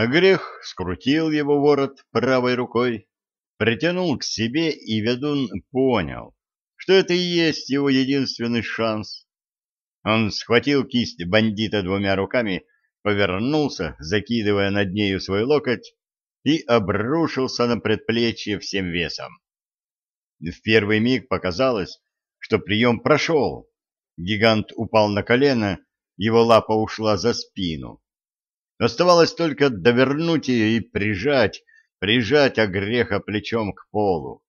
А грех скрутил его ворот правой рукой, притянул к себе, и ведун понял, что это и есть его единственный шанс. Он схватил кисть бандита двумя руками, повернулся, закидывая над нею свой локоть, и обрушился на предплечье всем весом. В первый миг показалось, что прием прошел. Гигант упал на колено, его лапа ушла за спину. Оставалось только довернуть ее и прижать, прижать огреха плечом к полу.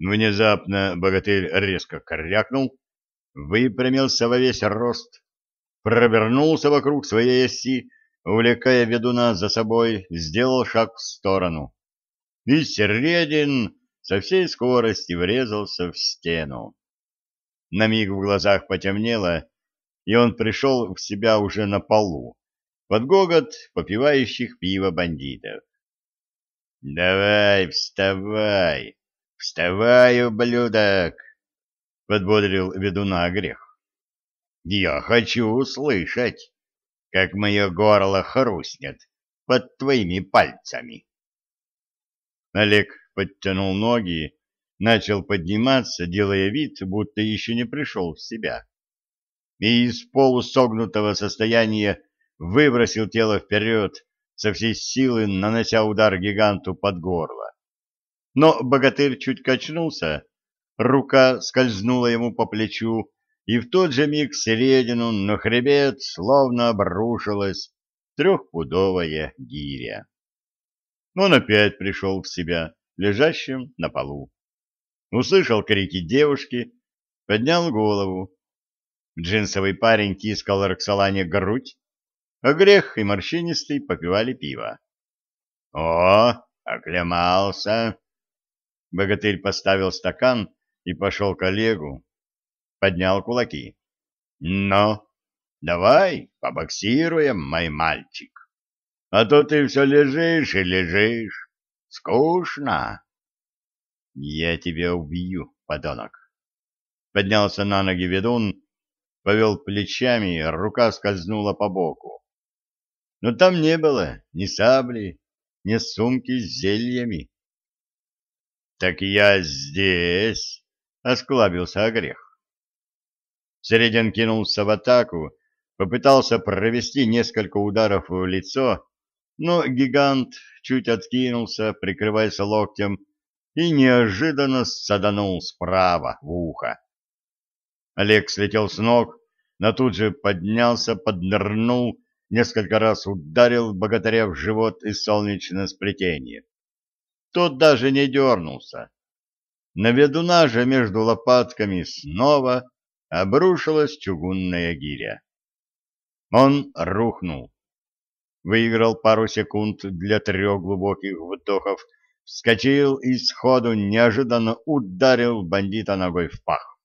Внезапно богатырь резко корякнул, выпрямился во весь рост, провернулся вокруг своей оси, увлекая ведуна за собой, сделал шаг в сторону. И Середин со всей скорости врезался в стену. На миг в глазах потемнело, и он пришел в себя уже на полу, под гогот попивающих пиво бандитов. — Давай, вставай, вставай, ублюдок! — подбодрил ведуна грех. — Я хочу услышать, как мое горло хрустнет под твоими пальцами. Олег подтянул ноги, начал подниматься, делая вид, будто еще не пришел в себя. И из полусогнутого состояния выбросил тело вперед, со всей силы нанося удар гиганту под горло. Но богатырь чуть качнулся, рука скользнула ему по плечу, и в тот же миг середину на хребет словно обрушилась трехпудовая гиря. Он опять пришел в себя, лежащим на полу. Услышал крики девушки, поднял голову. Джинсовый парень тискал Роксолане грудь, а грех и морщинистый попивали пиво. — О, оклемался! Богатырь поставил стакан и пошел к Олегу. Поднял кулаки. — Ну, давай побоксируем, мой мальчик. А то ты все лежишь и лежишь. Скучно. — Я тебя убью, подонок. Поднялся на ноги ведун, повел плечами, рука скользнула по боку. Но там не было ни сабли, ни сумки с зельями. — Так я здесь, — осклабился огрех. Середин кинулся в атаку, попытался провести несколько ударов в лицо, но гигант чуть откинулся, прикрываясь локтем, и неожиданно саданул справа в ухо. Олег слетел с ног, но тут же поднялся, поднырнул несколько раз ударил богатыря в живот и солнечное сплетение. Тот даже не дернулся. На ведуна же между лопатками снова обрушилась чугунная гиря. Он рухнул. Выиграл пару секунд для трех глубоких вдохов, вскочил и сходу неожиданно ударил бандита ногой в пах.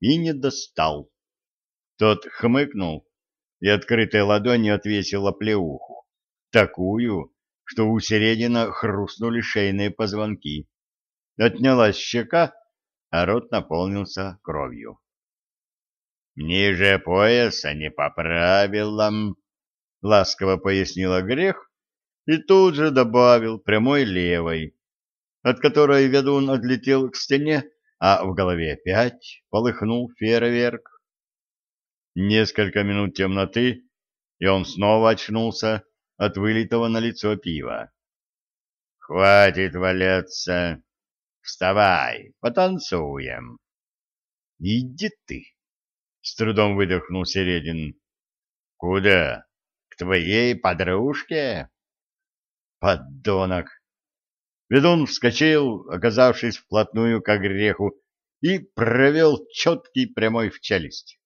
И не достал. Тот хмыкнул, и открытой ладонью отвесила плеуху, такую, что у Середина хрустнули шейные позвонки. Отнялась щека, а рот наполнился кровью. «Ниже пояса не по правилам», — ласково пояснила грех и тут же добавил прямой левой, от которой ведун отлетел к стене, а в голове опять полыхнул фейерверк. Несколько минут темноты, и он снова очнулся от вылитого на лицо пива. — Хватит валяться. Вставай, потанцуем. — Иди ты, — с трудом выдохнул Середин. — Куда? К твоей подружке? — Подонок! Ведун вскочил, оказавшись вплотную к огреху, и провел четкий прямой в челюсть.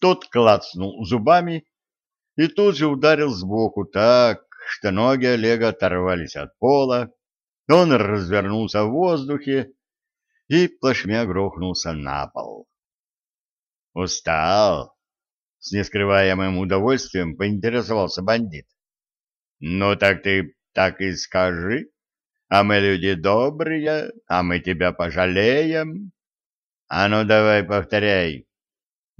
Тот клацнул зубами и тут же ударил сбоку так, что ноги Олега оторвались от пола, он развернулся в воздухе и плашмя грохнулся на пол. «Устал?» — с нескрываемым удовольствием поинтересовался бандит. «Ну так ты так и скажи, а мы люди добрые, а мы тебя пожалеем. А ну давай повторяй».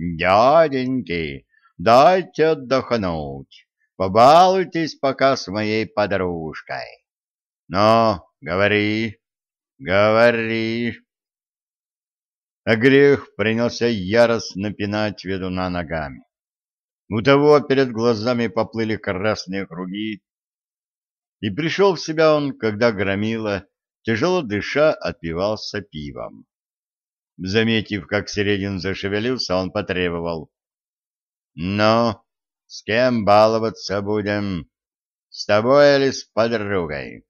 «Дяденьки, дайте отдохнуть. побалуйтесь пока с моей подружкой. Но, говори, говори. А грех принялся яростно пинать ведуна ногами. У того перед глазами поплыли красные круги, и пришел в себя он, когда громила, тяжело дыша, отпивался пивом. Заметив, как Середин зашевелился, он потребовал. — Ну, с кем баловаться будем? С тобой или с подругой?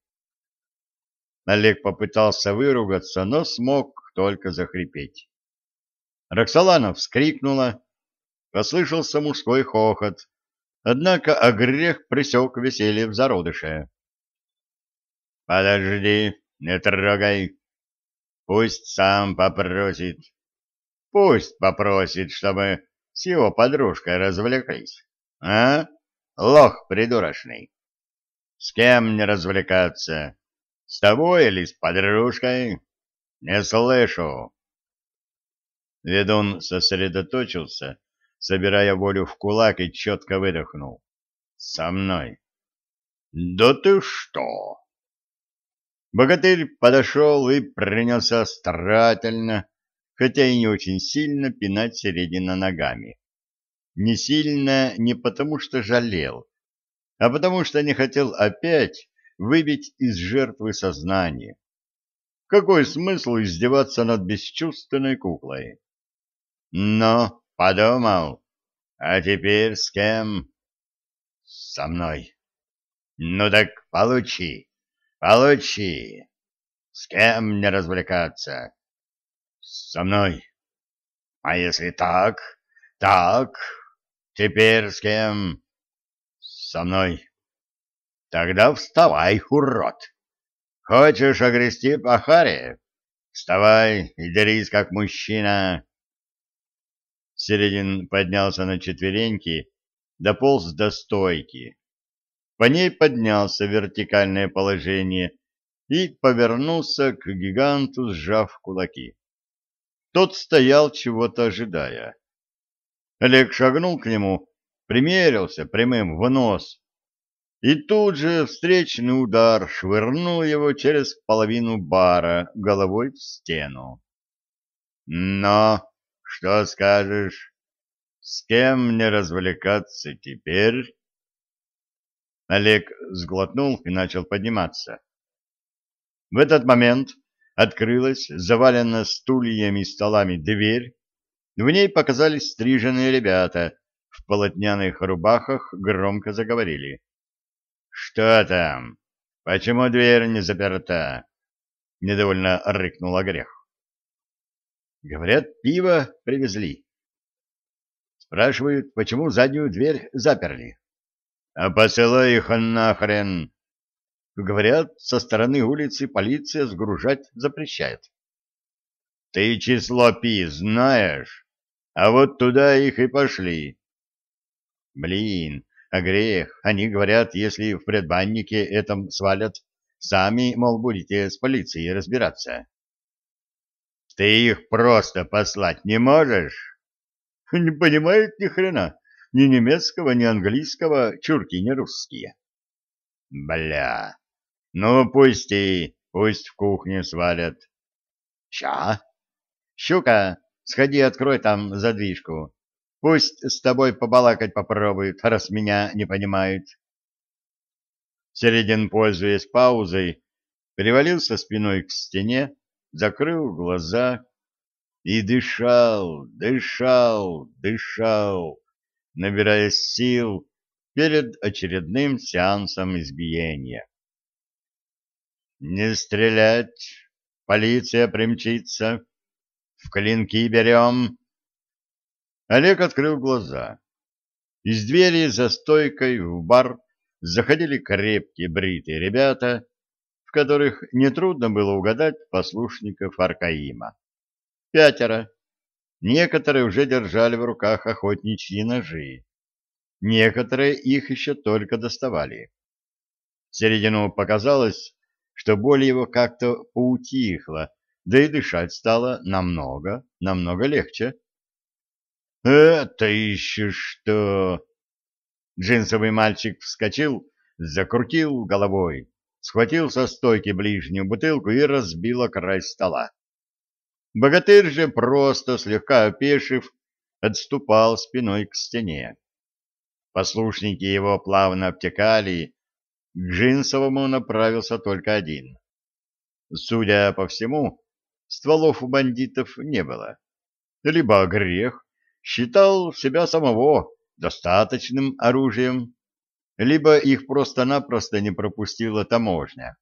Олег попытался выругаться, но смог только захрипеть. Роксолана вскрикнула, послышался мужской хохот, однако огрех присек веселье в зародыше. — Подожди, не трогай. Пусть сам попросит. Пусть попросит, чтобы с его подружкой развлеклись. А? Лох придурочный. С кем не развлекаться? С тобой или с подружкой? Не слышу. Ведун сосредоточился, собирая волю в кулак и четко выдохнул. Со мной. Да ты что? Богатырь подошел и принялся старательно, хотя и не очень сильно, пинать середина ногами. Не сильно не потому, что жалел, а потому, что не хотел опять выбить из жертвы сознание. Какой смысл издеваться над бесчувственной куклой? Но подумал, а теперь с кем? Со мной. Ну так получи, получи. С кем мне развлекаться? Со мной. А если так, так, Теперь с кем? Со мной. Тогда вставай, урод. Хочешь огрести по? Вставай и дерись, как мужчина. Середин поднялся на четвереньки, дополз до стойки. По ней поднялся вертикальное положение и повернулся к гиганту, сжав кулаки. Тот стоял, чего-то ожидая. Олег шагнул к нему, примерился прямым в нос, и тут же встречный удар швырнул его через половину бара головой в стену. «Но, что скажешь, с кем мне развлекаться теперь?» Олег сглотнул и начал подниматься. В этот момент открылась заваленная стульями и столами дверь, в ней показались стриженные ребята в полотняных рубахах, громко заговорили. — Что там? Почему дверь не заперта? — недовольно рыкнул Огрех. — Говорят, пиво привезли. Спрашивают, почему заднюю дверь заперли. — А посылай их нахрен! Говорят, со стороны улицы полиция сгружать запрещает. — Ты число пи знаешь? А вот туда их и пошли. Блин, а грех. Они говорят, если в предбаннике этом свалят, сами, мол, будете с полицией разбираться. Ты их просто послать не можешь? Не понимают ни хрена. Ни немецкого, ни английского, чурки не русские. Бля. Ну, пусти, пусть в кухню свалят. Ща. Щука, Сходи, открой там задвижку. Пусть с тобой побалакать попробуют, раз меня не понимают. Середин, пользуясь паузой, привалился спиной к стене, закрыл глаза и дышал, дышал, дышал, набирая сил перед очередным сеансом избиения. «Не стрелять! Полиция примчится!» В клинки берем. Олег открыл глаза. Из двери за стойкой в бар заходили крепкие бритые ребята, в которых нетрудно было угадать послушников Аркаима. Пятеро. Некоторые уже держали в руках охотничьи ножи. Некоторые их еще только доставали. Середину показалось, что боль его как-то поутихла, да и дышать стало намного, намного легче. «Это еще что?» Джинсовый мальчик вскочил, закрутил головой, схватил со стойки ближнюю бутылку и разбил край стола. Богатырь же, просто слегка опешив, отступал спиной к стене. Послушники его плавно обтекали, к Джинсовому направился только один. Судя по всему, стволов у бандитов не было. Либо грех считал себя самого достаточным оружием, либо их просто-напросто не пропустила таможня.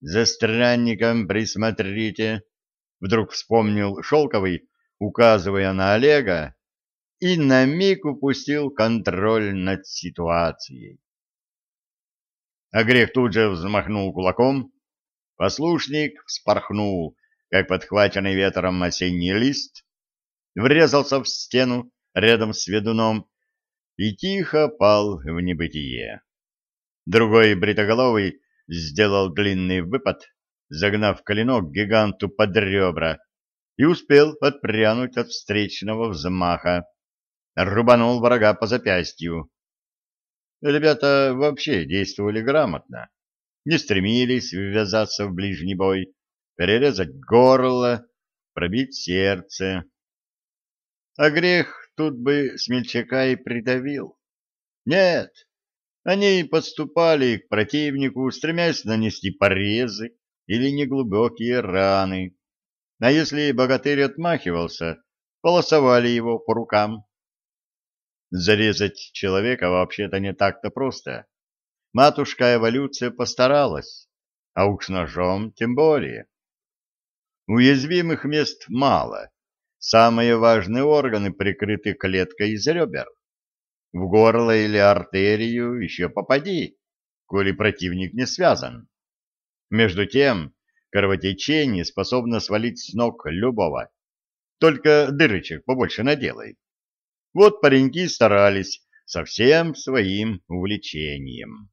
«За странником присмотрите», — вдруг вспомнил Шелковый, указывая на Олега, и на миг упустил контроль над ситуацией. А грех тут же взмахнул кулаком, послушник вспорхнул, как подхваченный ветром осенний лист, врезался в стену рядом с ведуном и тихо пал в небытие. Другой бритоголовый сделал длинный выпад, загнав клинок гиганту под ребра, и успел отпрянуть от встречного взмаха. Рубанул врага по запястью. Ребята вообще действовали грамотно. Не стремились ввязаться в ближний бой, перерезать горло, пробить сердце. А грех тут бы смельчака и придавил. Нет, они подступали к противнику, стремясь нанести порезы или неглубокие раны. А если богатырь отмахивался, полосовали его по рукам. Зарезать человека вообще-то не так-то просто. Матушка эволюция постаралась, а уж ножом тем более. Уязвимых мест мало, Самые важные органы прикрыты клеткой из ребер. В горло или артерию еще попади, коли противник не связан. Между тем, кровотечение способно свалить с ног любого. Только дырочек побольше наделай. Вот пареньки старались со всем своим увлечением.